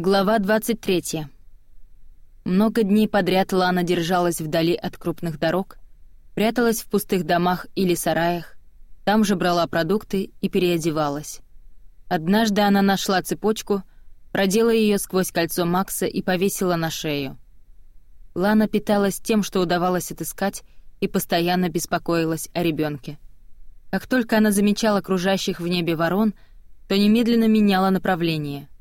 Глава 23. Много дней подряд Лана держалась вдали от крупных дорог, пряталась в пустых домах или сараях, там же брала продукты и переодевалась. Однажды она нашла цепочку, продела ее сквозь кольцо Макса и повесила на шею. Лана питалась тем, что удавалось отыскать, и постоянно беспокоилась о ребенке. Как только она замечала кружащих в небе ворон, то немедленно меняла направление —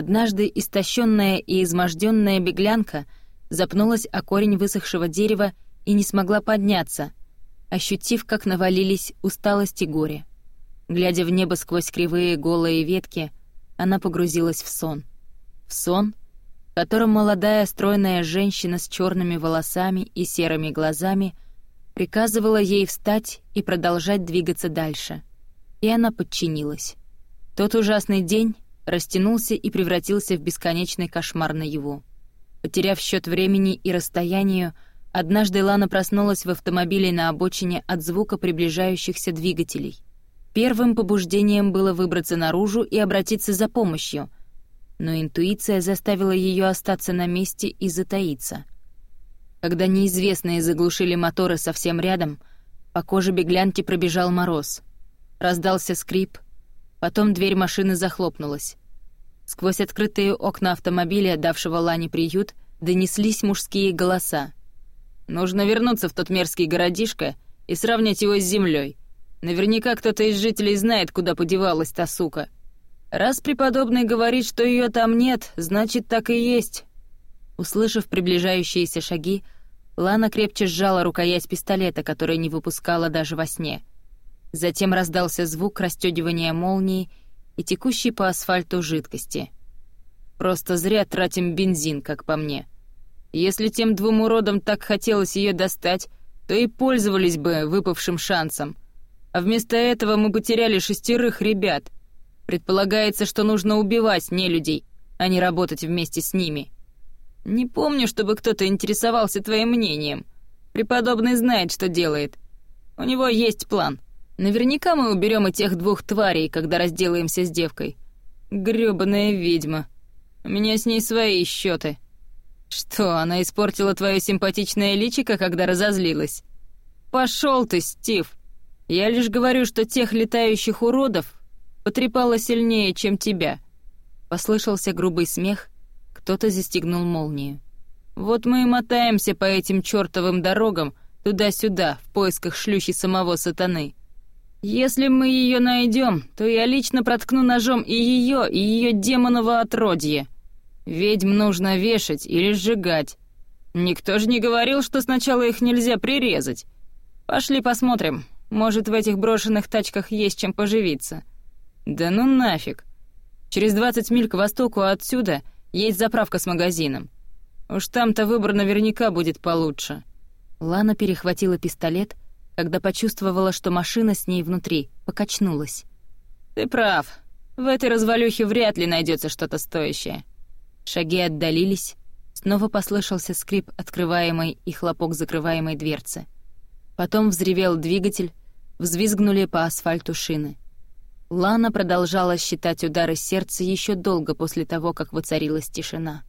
Однажды истощенная и изможденная беглянка запнулась о корень высохшего дерева и не смогла подняться, ощутив, как навалились усталость и горе. Глядя в небо сквозь кривые голые ветки, она погрузилась в сон. В сон, в котором молодая стройная женщина с черными волосами и серыми глазами приказывала ей встать и продолжать двигаться дальше. И она подчинилась. Тот ужасный день растянулся и превратился в бесконечный кошмар на его. Потеряв счет времени и расстоянию, однажды Лана проснулась в автомобиле на обочине от звука приближающихся двигателей. Первым побуждением было выбраться наружу и обратиться за помощью, но интуиция заставила ее остаться на месте и затаиться. Когда неизвестные заглушили моторы совсем рядом, по коже беглянки пробежал мороз. Раздался скрип — Потом дверь машины захлопнулась. Сквозь открытые окна автомобиля, давшего Лане приют, донеслись мужские голоса. «Нужно вернуться в тот мерзкий городишко и сравнять его с землей. Наверняка кто-то из жителей знает, куда подевалась та сука. Раз преподобный говорит, что ее там нет, значит, так и есть». Услышав приближающиеся шаги, Лана крепче сжала рукоять пистолета, который не выпускала даже во сне. Затем раздался звук расстёгивания молнии и текущей по асфальту жидкости. «Просто зря тратим бензин, как по мне. Если тем двум уродам так хотелось её достать, то и пользовались бы выпавшим шансом. А вместо этого мы потеряли шестерых ребят. Предполагается, что нужно убивать нелюдей, а не работать вместе с ними. Не помню, чтобы кто-то интересовался твоим мнением. Преподобный знает, что делает. У него есть план». Наверняка мы уберем и тех двух тварей, когда разделаемся с девкой. Грёбаная ведьма. У меня с ней свои счеты. Что, она испортила твое симпатичное личико, когда разозлилась? Пошел ты, Стив. Я лишь говорю, что тех летающих уродов потрепало сильнее, чем тебя. Послышался грубый смех, кто-то застегнул молнию. Вот мы и мотаемся по этим чёртовым дорогам туда-сюда в поисках шлюхи самого сатаны. Если мы ее найдем, то я лично проткну ножом и ее, и ее демоново отродье. Ведьм нужно вешать или сжигать. Никто же не говорил, что сначала их нельзя прирезать. Пошли посмотрим. Может, в этих брошенных тачках есть чем поживиться. Да ну нафиг. Через 20 миль к востоку отсюда есть заправка с магазином. Уж там-то выбор наверняка будет получше. Лана перехватила пистолет — когда почувствовала, что машина с ней внутри покачнулась. «Ты прав. В этой развалюхе вряд ли найдется что-то стоящее». Шаги отдалились, снова послышался скрип открываемой и хлопок закрываемой дверцы. Потом взревел двигатель, взвизгнули по асфальту шины. Лана продолжала считать удары сердца еще долго после того, как воцарилась тишина.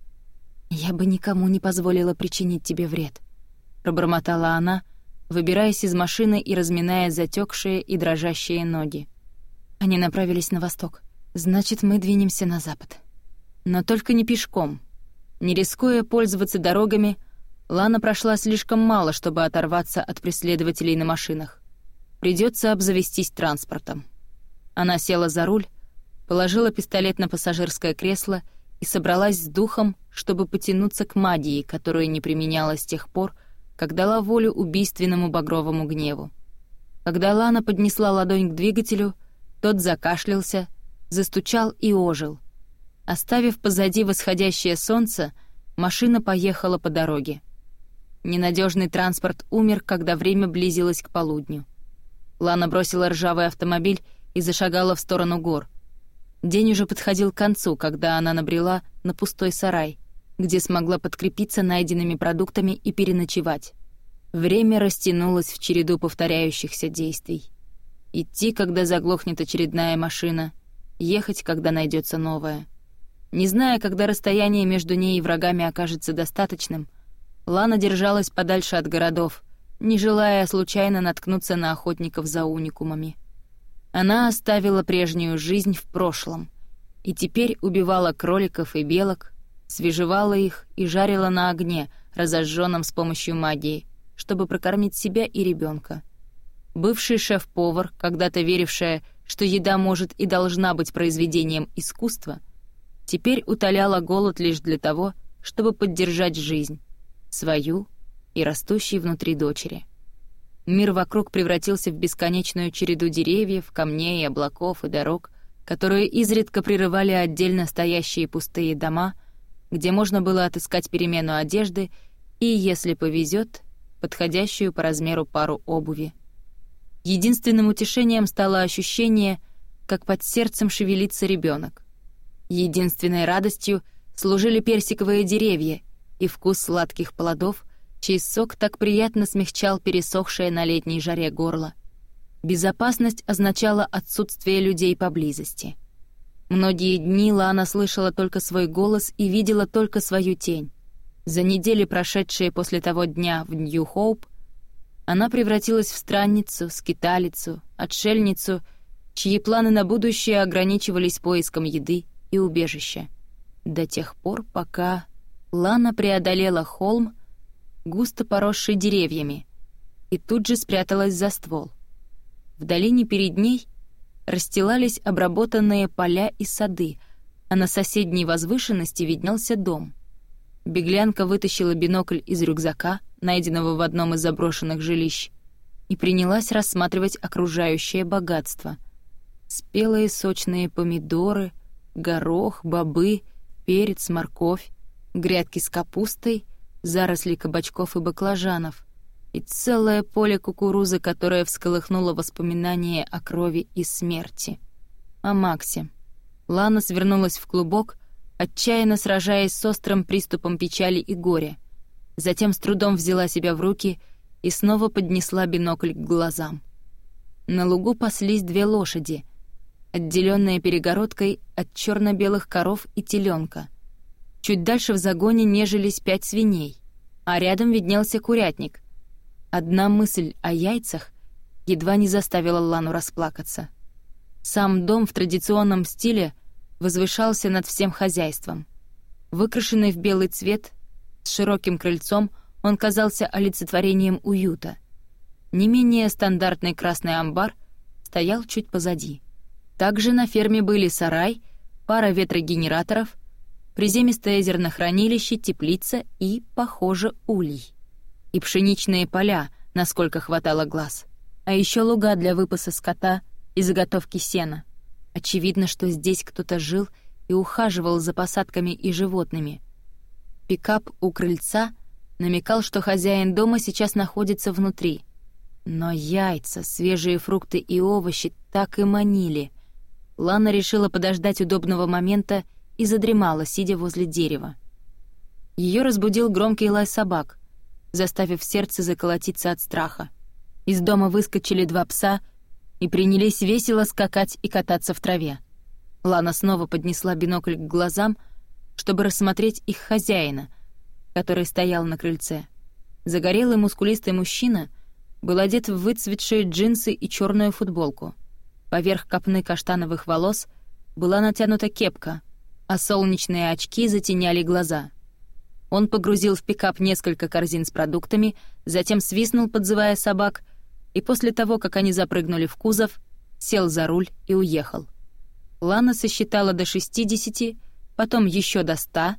«Я бы никому не позволила причинить тебе вред», — пробормотала она, — выбираясь из машины и разминая затекшие и дрожащие ноги. Они направились на восток. Значит, мы двинемся на запад. Но только не пешком. Не рискуя пользоваться дорогами, Лана прошла слишком мало, чтобы оторваться от преследователей на машинах. Придется обзавестись транспортом. Она села за руль, положила пистолет на пассажирское кресло и собралась с духом, чтобы потянуться к магии, которую не применяла с тех пор, как дала волю убийственному багровому гневу. Когда Лана поднесла ладонь к двигателю, тот закашлялся, застучал и ожил. Оставив позади восходящее солнце, машина поехала по дороге. Ненадежный транспорт умер, когда время близилось к полудню. Лана бросила ржавый автомобиль и зашагала в сторону гор. День уже подходил к концу, когда она набрела на пустой сарай — где смогла подкрепиться найденными продуктами и переночевать. Время растянулось в череду повторяющихся действий. Идти, когда заглохнет очередная машина, ехать, когда найдется новая. Не зная, когда расстояние между ней и врагами окажется достаточным, Лана держалась подальше от городов, не желая случайно наткнуться на охотников за уникумами. Она оставила прежнюю жизнь в прошлом и теперь убивала кроликов и белок, свежевала их и жарила на огне, разожженном с помощью магии, чтобы прокормить себя и ребенка. Бывший шеф-повар, когда-то верившая, что еда может и должна быть произведением искусства, теперь утоляла голод лишь для того, чтобы поддержать жизнь, свою и растущей внутри дочери. Мир вокруг превратился в бесконечную череду деревьев, камней, облаков и дорог, которые изредка прерывали отдельно стоящие пустые дома — где можно было отыскать перемену одежды и, если повезет, подходящую по размеру пару обуви. Единственным утешением стало ощущение, как под сердцем шевелится ребенок. Единственной радостью служили персиковые деревья и вкус сладких плодов, чей сок так приятно смягчал пересохшее на летней жаре горло. Безопасность означала отсутствие людей поблизости — Многие дни Лана слышала только свой голос и видела только свою тень. За недели, прошедшие после того дня в Нью-Хоуп, она превратилась в странницу, скиталицу, отшельницу, чьи планы на будущее ограничивались поиском еды и убежища. До тех пор, пока Лана преодолела холм, густо поросший деревьями, и тут же спряталась за ствол. В долине перед ней — расстилались обработанные поля и сады, а на соседней возвышенности виднелся дом. Беглянка вытащила бинокль из рюкзака, найденного в одном из заброшенных жилищ, и принялась рассматривать окружающее богатство. Спелые сочные помидоры, горох, бобы, перец, морковь, грядки с капустой, заросли кабачков и баклажанов — и целое поле кукурузы, которое всколыхнуло воспоминания о крови и смерти. О Максе. Лана свернулась в клубок, отчаянно сражаясь с острым приступом печали и горя. Затем с трудом взяла себя в руки и снова поднесла бинокль к глазам. На лугу паслись две лошади, отделенные перегородкой от черно белых коров и теленка. Чуть дальше в загоне нежились пять свиней, а рядом виднелся курятник — Одна мысль о яйцах едва не заставила Лану расплакаться. Сам дом в традиционном стиле возвышался над всем хозяйством. Выкрашенный в белый цвет, с широким крыльцом, он казался олицетворением уюта. Не менее стандартный красный амбар стоял чуть позади. Также на ферме были сарай, пара ветрогенераторов, приземистое зернохранилище, теплица и, похоже, улей и пшеничные поля, насколько хватало глаз, а еще луга для выпаса скота и заготовки сена. Очевидно, что здесь кто-то жил и ухаживал за посадками и животными. Пикап у крыльца намекал, что хозяин дома сейчас находится внутри. Но яйца, свежие фрукты и овощи так и манили. Лана решила подождать удобного момента и задремала, сидя возле дерева. Ее разбудил громкий лай собак, заставив сердце заколотиться от страха. Из дома выскочили два пса и принялись весело скакать и кататься в траве. Лана снова поднесла бинокль к глазам, чтобы рассмотреть их хозяина, который стоял на крыльце. Загорелый мускулистый мужчина был одет в выцветшие джинсы и черную футболку. Поверх копны каштановых волос была натянута кепка, а солнечные очки затеняли глаза — он погрузил в пикап несколько корзин с продуктами, затем свистнул, подзывая собак, и после того, как они запрыгнули в кузов, сел за руль и уехал. Лана сосчитала до 60, потом еще до 100,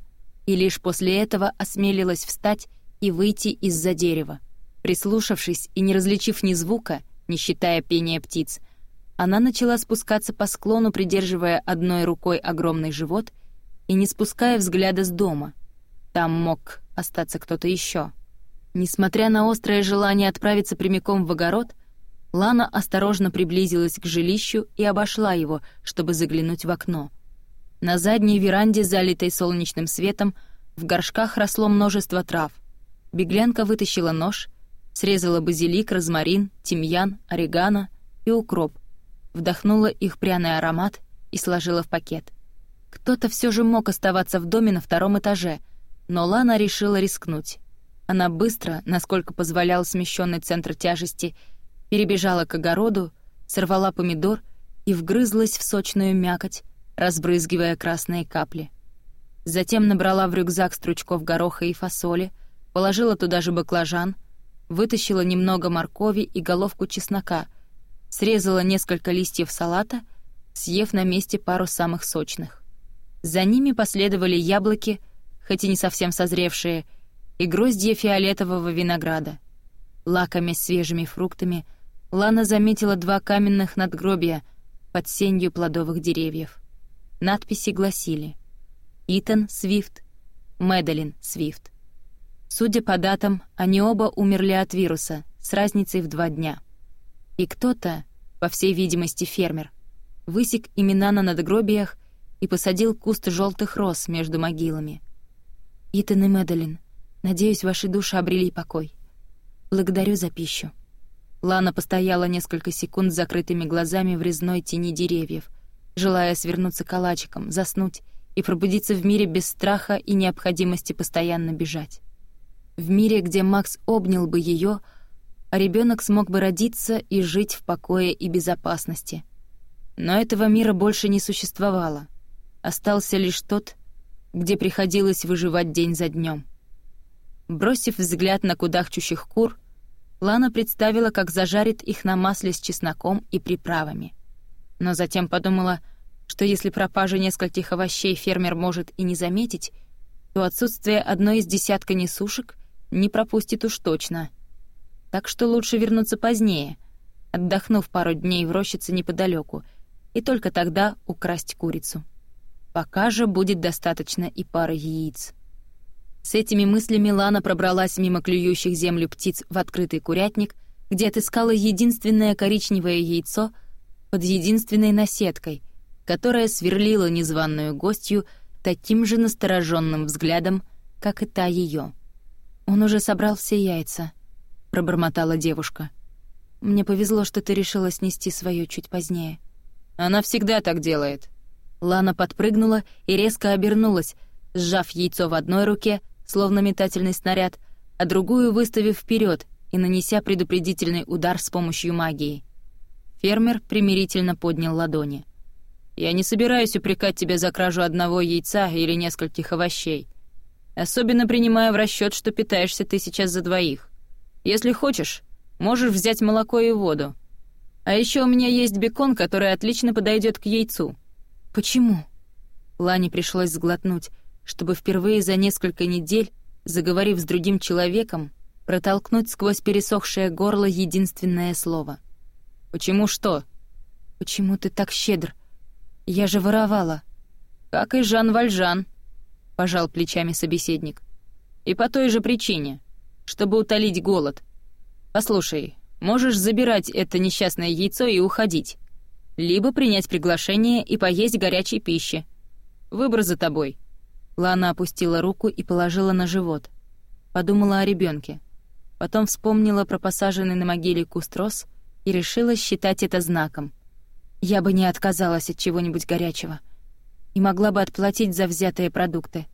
и лишь после этого осмелилась встать и выйти из-за дерева. Прислушавшись и не различив ни звука, не считая пения птиц, она начала спускаться по склону, придерживая одной рукой огромный живот и не спуская взгляда с дома — там мог остаться кто-то еще. Несмотря на острое желание отправиться прямиком в огород, Лана осторожно приблизилась к жилищу и обошла его, чтобы заглянуть в окно. На задней веранде, залитой солнечным светом, в горшках росло множество трав. Беглянка вытащила нож, срезала базилик, розмарин, тимьян, орегано и укроп, вдохнула их пряный аромат и сложила в пакет. Кто-то все же мог оставаться в доме на втором этаже — но Лана решила рискнуть. Она быстро, насколько позволял смещенный центр тяжести, перебежала к огороду, сорвала помидор и вгрызлась в сочную мякоть, разбрызгивая красные капли. Затем набрала в рюкзак стручков гороха и фасоли, положила туда же баклажан, вытащила немного моркови и головку чеснока, срезала несколько листьев салата, съев на месте пару самых сочных. За ними последовали яблоки — хоть и не совсем созревшие, и гроздья фиолетового винограда. Лаками свежими фруктами Лана заметила два каменных надгробия под сенью плодовых деревьев. Надписи гласили «Итан Свифт», Медалин Свифт». Судя по датам, они оба умерли от вируса, с разницей в два дня. И кто-то, по всей видимости фермер, высек имена на надгробиях и посадил куст желтых роз между могилами — Итан и Мэдалин, надеюсь, ваши души обрели покой. Благодарю за пищу». Лана постояла несколько секунд с закрытыми глазами в резной тени деревьев, желая свернуться калачиком, заснуть и пробудиться в мире без страха и необходимости постоянно бежать. В мире, где Макс обнял бы ее, а ребенок смог бы родиться и жить в покое и безопасности. Но этого мира больше не существовало. Остался лишь тот, где приходилось выживать день за днем. Бросив взгляд на кудахчущих кур, Лана представила, как зажарит их на масле с чесноком и приправами. Но затем подумала, что если пропажа нескольких овощей фермер может и не заметить, то отсутствие одной из десятка несушек не пропустит уж точно. Так что лучше вернуться позднее, отдохнув пару дней в рощице неподалеку, и только тогда украсть курицу. Пока же будет достаточно и пары яиц. С этими мыслями Лана пробралась мимо клюющих землю птиц в открытый курятник, где отыскала единственное коричневое яйцо под единственной наседкой, которая сверлила незваную гостью таким же настороженным взглядом, как и та ее. «Он уже собрал все яйца», — пробормотала девушка. «Мне повезло, что ты решила снести свое чуть позднее». «Она всегда так делает», Лана подпрыгнула и резко обернулась, сжав яйцо в одной руке, словно метательный снаряд, а другую выставив вперед и нанеся предупредительный удар с помощью магии. Фермер примирительно поднял ладони. «Я не собираюсь упрекать тебя за кражу одного яйца или нескольких овощей, особенно принимая в расчет, что питаешься ты сейчас за двоих. Если хочешь, можешь взять молоко и воду. А еще у меня есть бекон, который отлично подойдет к яйцу. Почему? Лане пришлось сглотнуть, чтобы впервые за несколько недель, заговорив с другим человеком, протолкнуть сквозь пересохшее горло единственное слово. «Почему что?» «Почему ты так щедр? Я же воровала». «Как и Жан Вальжан», — пожал плечами собеседник. «И по той же причине, чтобы утолить голод. Послушай, можешь забирать это несчастное яйцо и уходить либо принять приглашение и поесть горячей пищи. Выбор за тобой». Лана опустила руку и положила на живот. Подумала о ребенке. Потом вспомнила про посаженный на могиле куст роз и решила считать это знаком. «Я бы не отказалась от чего-нибудь горячего и могла бы отплатить за взятые продукты».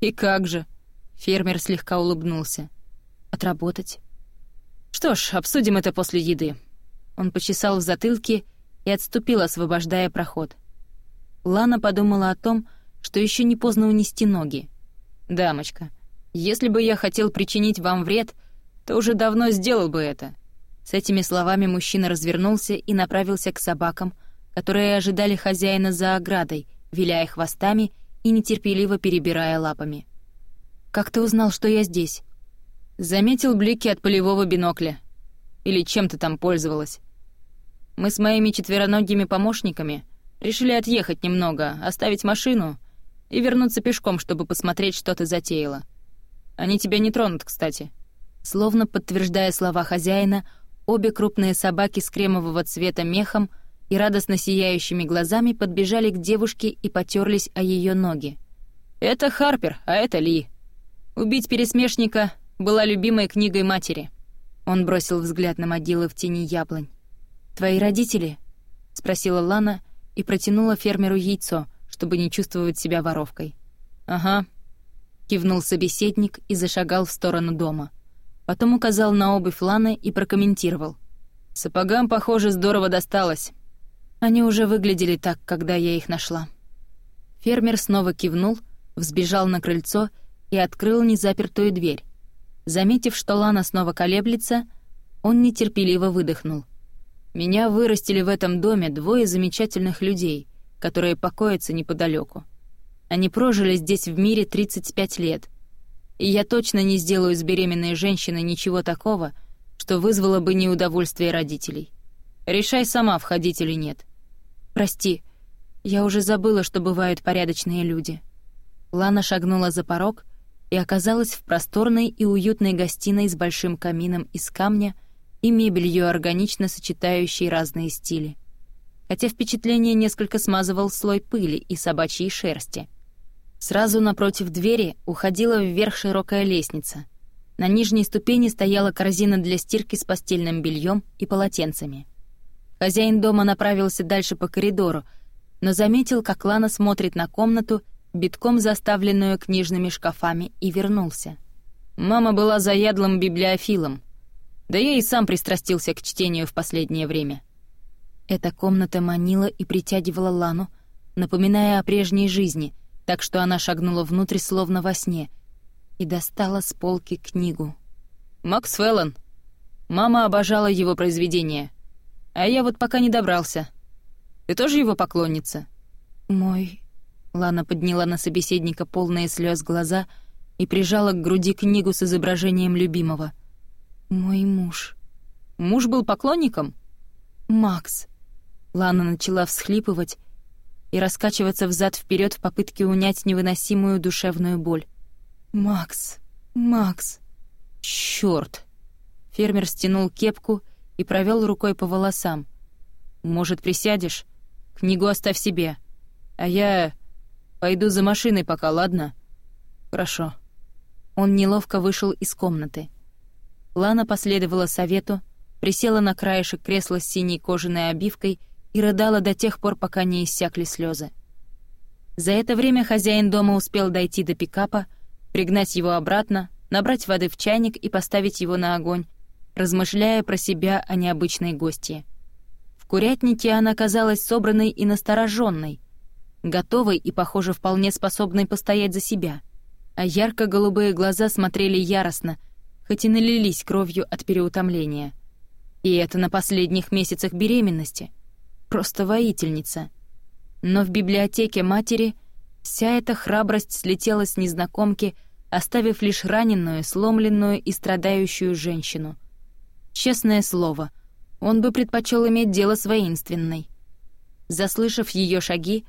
«И как же?» — фермер слегка улыбнулся. «Отработать». «Что ж, обсудим это после еды». Он почесал в затылке и и отступил, освобождая проход. Лана подумала о том, что еще не поздно унести ноги. «Дамочка, если бы я хотел причинить вам вред, то уже давно сделал бы это». С этими словами мужчина развернулся и направился к собакам, которые ожидали хозяина за оградой, виляя хвостами и нетерпеливо перебирая лапами. «Как ты узнал, что я здесь?» «Заметил блики от полевого бинокля. Или чем ты там пользовалась?» Мы с моими четвероногими помощниками решили отъехать немного, оставить машину и вернуться пешком, чтобы посмотреть, что ты затеяла. Они тебя не тронут, кстати». Словно подтверждая слова хозяина, Обе крупные собаки с кремового цвета мехом и радостно сияющими глазами подбежали к девушке и потерлись о ее ноги. «Это Харпер, а это Ли. Убить пересмешника была любимой книгой матери». Он бросил взгляд на могилы в тени яблонь. «Твои родители?» — спросила Лана и протянула фермеру яйцо, чтобы не чувствовать себя воровкой. «Ага», — кивнул собеседник и зашагал в сторону дома. Потом указал на обувь Ланы и прокомментировал. «Сапогам, похоже, здорово досталось». Они уже выглядели так, когда я их нашла. Фермер снова кивнул, взбежал на крыльцо и открыл незапертую дверь. Заметив, что Лана снова колеблется, он нетерпеливо выдохнул — меня вырастили в этом доме двое замечательных людей, которые покоятся неподалеку. Они прожили здесь в мире 35 лет. И я точно не сделаю с беременной женщиной ничего такого, что вызвало бы неудовольствие родителей. Решай сама, входить или нет. Прости, я уже забыла, что бывают порядочные люди. Лана шагнула за порог и оказалась в просторной и уютной гостиной с большим камином из камня — и мебелью, органично сочетающей разные стили. Хотя впечатление несколько смазывал слой пыли и собачьей шерсти. Сразу напротив двери уходила вверх широкая лестница. На нижней ступени стояла корзина для стирки с постельным бельем и полотенцами. Хозяин дома направился дальше по коридору, но заметил, как Лана смотрит на комнату, битком заставленную книжными шкафами, и вернулся. Мама была заядлым библиофилом — да я и сам пристрастился к чтению в последнее время. Эта комната манила и притягивала Лану, напоминая о прежней жизни, так что она шагнула внутрь словно во сне и достала с полки книгу. «Макс Феллон. Мама обожала его произведения. А я вот пока не добрался. Ты тоже его поклонница?» «Мой...» Лана подняла на собеседника полные слез глаза и прижала к груди книгу с изображением любимого — «Мой муж». «Муж был поклонником?» «Макс». Лана начала всхлипывать и раскачиваться взад вперед в попытке унять невыносимую душевную боль. «Макс! Макс! Чёрт!» Фермер стянул кепку и провел рукой по волосам. «Может, присядешь? Книгу оставь себе. А я пойду за машиной пока, ладно?» «Хорошо». Он неловко вышел из комнаты. Лана последовала совету, присела на краешек кресла с синей кожаной обивкой и рыдала до тех пор, пока не иссякли слезы. За это время хозяин дома успел дойти до пикапа, пригнать его обратно, набрать воды в чайник и поставить его на огонь, размышляя про себя о а необычной гостье. В курятнике она казалась собранной и настороженной, готовой и, похоже, вполне способной постоять за себя, а ярко-голубые глаза смотрели яростно — хоть и налились кровью от переутомления. И это на последних месяцах беременности. Просто воительница. Но в библиотеке матери вся эта храбрость слетела с незнакомки, оставив лишь раненую, сломленную и страдающую женщину. Честное слово, он бы предпочел иметь дело с воинственной. Заслышав ее шаги,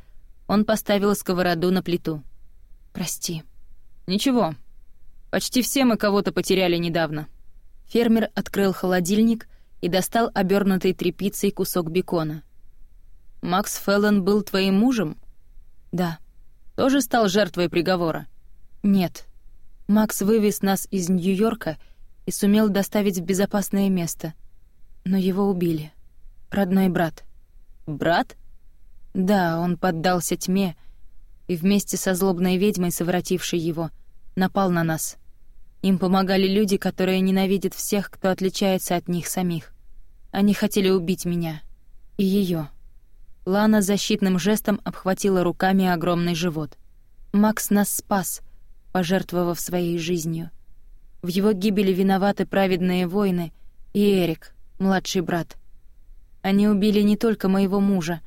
он поставил сковороду на плиту. «Прости». «Ничего, Почти все мы кого-то потеряли недавно». Фермер открыл холодильник и достал обернутый тряпицей кусок бекона. «Макс Феллон был твоим мужем?» «Да». «Тоже стал жертвой приговора?» «Нет. Макс вывез нас из Нью-Йорка и сумел доставить в безопасное место. Но его убили. Родной брат». «Брат?» «Да, он поддался тьме» и вместе со злобной ведьмой, совратившей его, напал на нас. Им помогали люди, которые ненавидят всех, кто отличается от них самих. Они хотели убить меня. И её. Лана защитным жестом обхватила руками огромный живот. «Макс нас спас», пожертвовав своей жизнью. В его гибели виноваты праведные воины и Эрик, младший брат. Они убили не только моего мужа,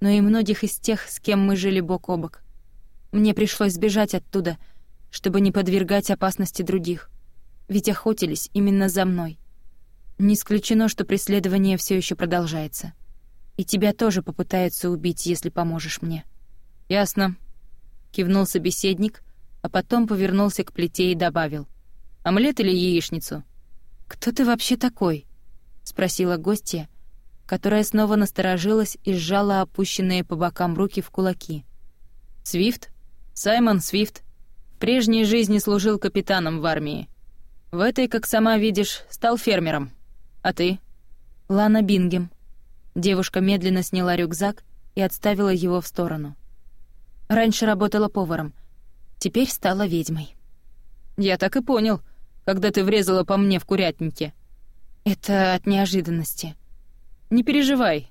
но и многих из тех, с кем мы жили бок о бок. Мне пришлось сбежать оттуда — чтобы не подвергать опасности других. Ведь охотились именно за мной. Не исключено, что преследование все еще продолжается. И тебя тоже попытаются убить, если поможешь мне». «Ясно», — кивнул собеседник, а потом повернулся к плите и добавил. «Омлет или яичницу?» «Кто ты вообще такой?» — спросила гостья, которая снова насторожилась и сжала опущенные по бокам руки в кулаки. «Свифт? Саймон Свифт. Прежней жизни служил капитаном в армии. В этой, как сама видишь, стал фермером. А ты? Лана Бингем. Девушка медленно сняла рюкзак и отставила его в сторону. Раньше работала поваром, теперь стала ведьмой. Я так и понял, когда ты врезала по мне в курятнике. Это от неожиданности. Не переживай.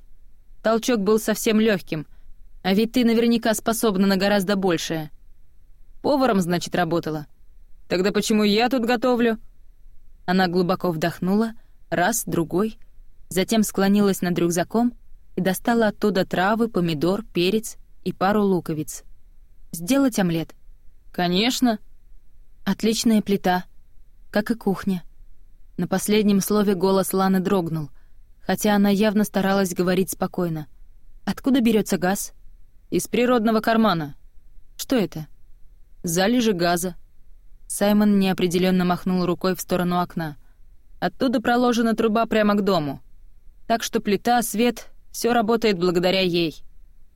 Толчок был совсем легким, а ведь ты наверняка способна на гораздо большее. Поваром, значит, работала. Тогда почему я тут готовлю?» Она глубоко вдохнула, раз, другой, затем склонилась над рюкзаком и достала оттуда травы, помидор, перец и пару луковиц. «Сделать омлет?» «Конечно!» «Отличная плита, как и кухня». На последнем слове голос Ланы дрогнул, хотя она явно старалась говорить спокойно. «Откуда берется газ?» «Из природного кармана». «Что это?» залежи газа». Саймон неопределенно махнул рукой в сторону окна. «Оттуда проложена труба прямо к дому. Так что плита, свет — все работает благодаря ей.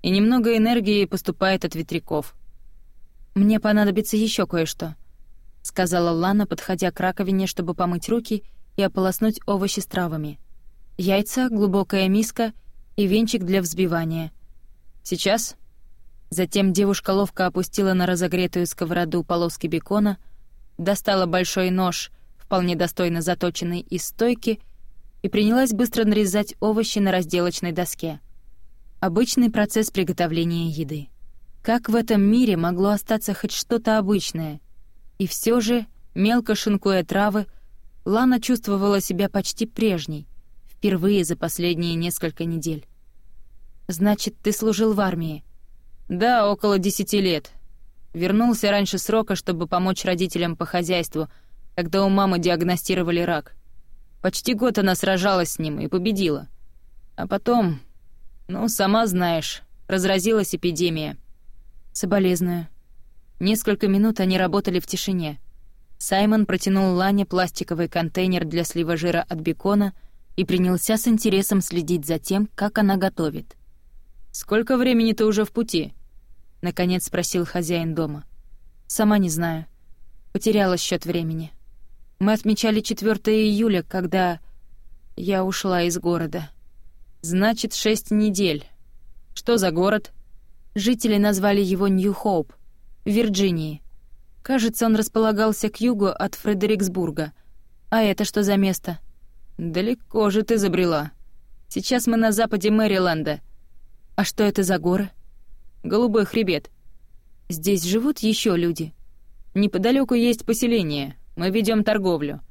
И немного энергии поступает от ветряков». «Мне понадобится еще кое-что», — сказала Лана, подходя к раковине, чтобы помыть руки и ополоснуть овощи с травами. «Яйца, глубокая миска и венчик для взбивания». «Сейчас?» Затем девушка ловко опустила на разогретую сковороду полоски бекона, достала большой нож, вполне достойно заточенный из стойки, и принялась быстро нарезать овощи на разделочной доске. Обычный процесс приготовления еды. Как в этом мире могло остаться хоть что-то обычное? И все же, мелко шинкуя травы, Лана чувствовала себя почти прежней, впервые за последние несколько недель. «Значит, ты служил в армии», «Да, около десяти лет. Вернулся раньше срока, чтобы помочь родителям по хозяйству, когда у мамы диагностировали рак. Почти год она сражалась с ним и победила. А потом, ну, сама знаешь, разразилась эпидемия. Соболезную. Несколько минут они работали в тишине. Саймон протянул Лане пластиковый контейнер для слива жира от бекона и принялся с интересом следить за тем, как она готовит. «Сколько времени ты уже в пути?» — наконец спросил хозяин дома. «Сама не знаю. Потеряла счёт времени. Мы отмечали 4 июля, когда я ушла из города. Значит, шесть недель. Что за город?» Жители назвали его Нью-Хоуп, Вирджинии. Кажется, он располагался к югу от Фредериксбурга. А это что за место? Далеко же ты забрела. Сейчас мы на западе Мэриленда. А что это за горы? голубой хребет. Здесь живут еще люди. Неподалеку есть поселение. Мы ведем торговлю.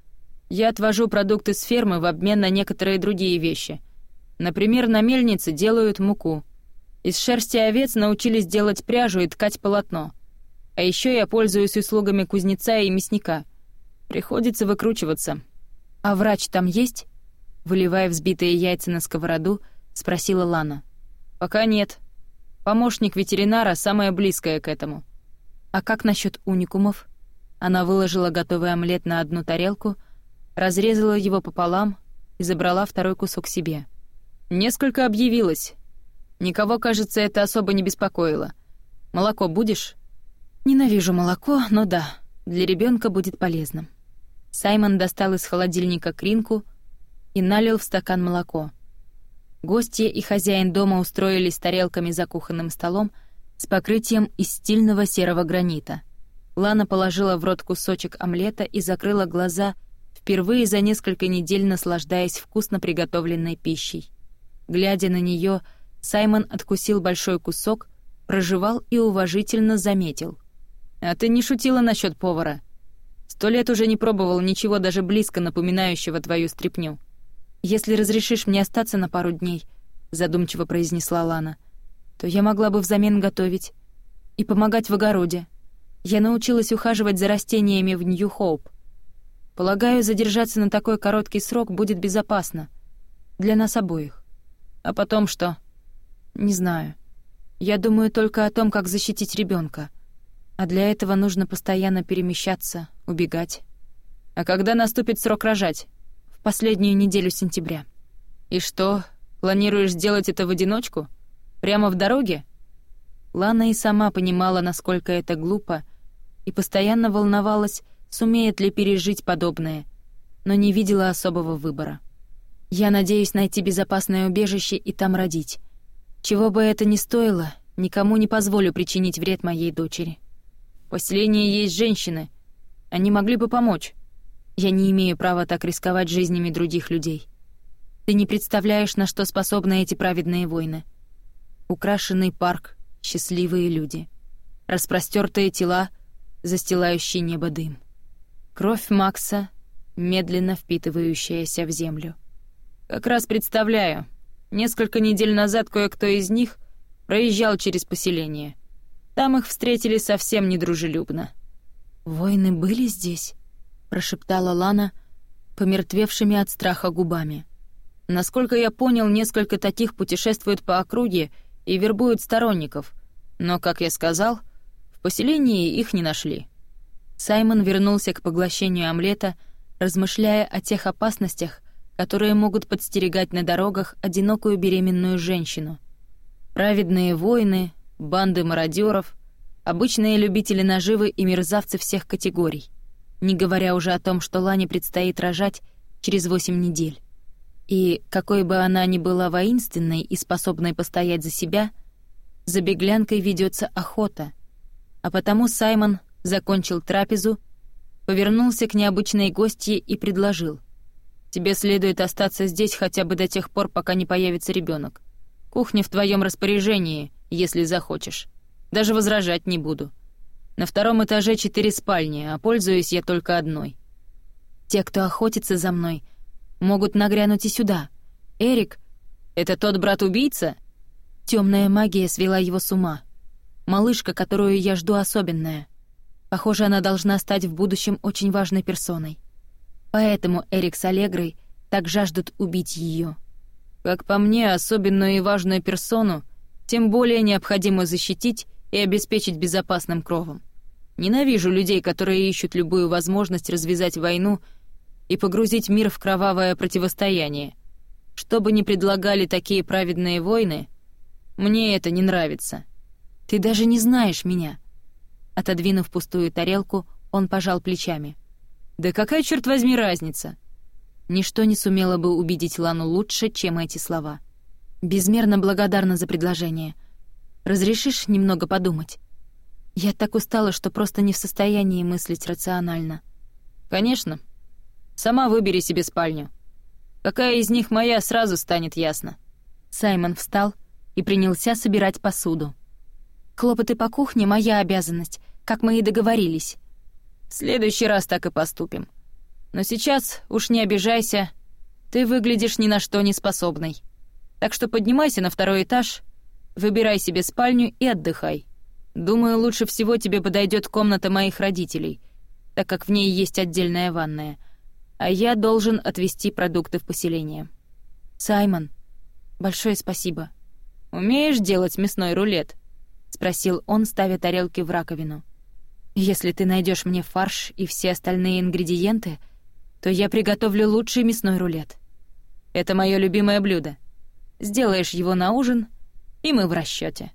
Я отвожу продукты с фермы в обмен на некоторые другие вещи. Например, на мельнице делают муку. Из шерсти овец научились делать пряжу и ткать полотно. А еще я пользуюсь услугами кузнеца и мясника. Приходится выкручиваться. А врач там есть? Выливая взбитые яйца на сковороду, спросила Лана. Пока нет. Помощник ветеринара — самое близкое к этому. А как насчет уникумов? Она выложила готовый омлет на одну тарелку, разрезала его пополам и забрала второй кусок себе. Несколько объявилось. Никого, кажется, это особо не беспокоило. Молоко будешь? Ненавижу молоко, но да, для ребенка будет полезным. Саймон достал из холодильника кринку и налил в стакан молоко — Гостья и хозяин дома устроились с тарелками за кухонным столом с покрытием из стильного серого гранита. Лана положила в рот кусочек омлета и закрыла глаза, впервые за несколько недель наслаждаясь вкусно приготовленной пищей. Глядя на нее, Саймон откусил большой кусок, прожевал и уважительно заметил. «А ты не шутила насчет повара? Сто лет уже не пробовал ничего даже близко напоминающего твою стряпню». «Если разрешишь мне остаться на пару дней», — задумчиво произнесла Лана, «то я могла бы взамен готовить и помогать в огороде. Я научилась ухаживать за растениями в Нью-Хоуп. Полагаю, задержаться на такой короткий срок будет безопасно. Для нас обоих. А потом что? Не знаю. Я думаю только о том, как защитить ребенка. А для этого нужно постоянно перемещаться, убегать. А когда наступит срок рожать?» последнюю неделю сентября. «И что, планируешь сделать это в одиночку? Прямо в дороге?» Лана и сама понимала, насколько это глупо, и постоянно волновалась, сумеет ли пережить подобное, но не видела особого выбора. «Я надеюсь найти безопасное убежище и там родить. Чего бы это ни стоило, никому не позволю причинить вред моей дочери. В поселении есть женщины. Они могли бы помочь. Я не имею права так рисковать жизнями других людей. Ты не представляешь, на что способны эти праведные войны. Украшенный парк, счастливые люди. Распростертые тела, застилающие небо дым. Кровь Макса, медленно впитывающаяся в землю. Как раз представляю. Несколько недель назад кое-кто из них проезжал через поселение. Там их встретили совсем недружелюбно. «Войны были здесь?» прошептала Лана, помертвевшими от страха губами. Насколько я понял, несколько таких путешествуют по округе и вербуют сторонников, но, как я сказал, в поселении их не нашли. Саймон вернулся к поглощению омлета, размышляя о тех опасностях, которые могут подстерегать на дорогах одинокую беременную женщину. Праведные воины, банды мародеров, обычные любители наживы и мерзавцы всех категорий не говоря уже о том, что Лане предстоит рожать через восемь недель. И какой бы она ни была воинственной и способной постоять за себя, за беглянкой ведется охота. А потому Саймон закончил трапезу, повернулся к необычной гостье и предложил. «Тебе следует остаться здесь хотя бы до тех пор, пока не появится ребенок. Кухня в твоем распоряжении, если захочешь. Даже возражать не буду. На втором этаже четыре спальни, а пользуюсь я только одной. Те, кто охотится за мной, могут нагрянуть и сюда. Эрик — это тот брат-убийца? Темная магия свела его с ума. Малышка, которую я жду, особенная. Похоже, она должна стать в будущем очень важной персоной. Поэтому Эрик с Аллегрой так жаждут убить ее. Как по мне, особенную и важную персону тем более необходимо защитить и обеспечить безопасным кровом. Ненавижу людей, которые ищут любую возможность развязать войну и погрузить мир в кровавое противостояние. Что бы ни предлагали такие праведные войны, мне это не нравится. Ты даже не знаешь меня. Отодвинув пустую тарелку, он пожал плечами. Да какая, черт возьми, разница? Ничто не сумело бы убедить Лану лучше, чем эти слова. Безмерно благодарна за предложение. Разрешишь немного подумать? Я так устала, что просто не в состоянии мыслить рационально. «Конечно. Сама выбери себе спальню. Какая из них моя, сразу станет ясно». Саймон встал и принялся собирать посуду. «Хлопоты по кухне — моя обязанность, как мы и договорились». «В следующий раз так и поступим. Но сейчас, уж не обижайся, ты выглядишь ни на что не способной. Так что поднимайся на второй этаж, выбирай себе спальню и отдыхай». Думаю, лучше всего тебе подойдет комната моих родителей, так как в ней есть отдельная ванная. А я должен отвезти продукты в поселение. Саймон, большое спасибо. Умеешь делать мясной рулет? спросил он, ставя тарелки в раковину. Если ты найдешь мне фарш и все остальные ингредиенты, то я приготовлю лучший мясной рулет. Это мое любимое блюдо. Сделаешь его на ужин, и мы в расчете.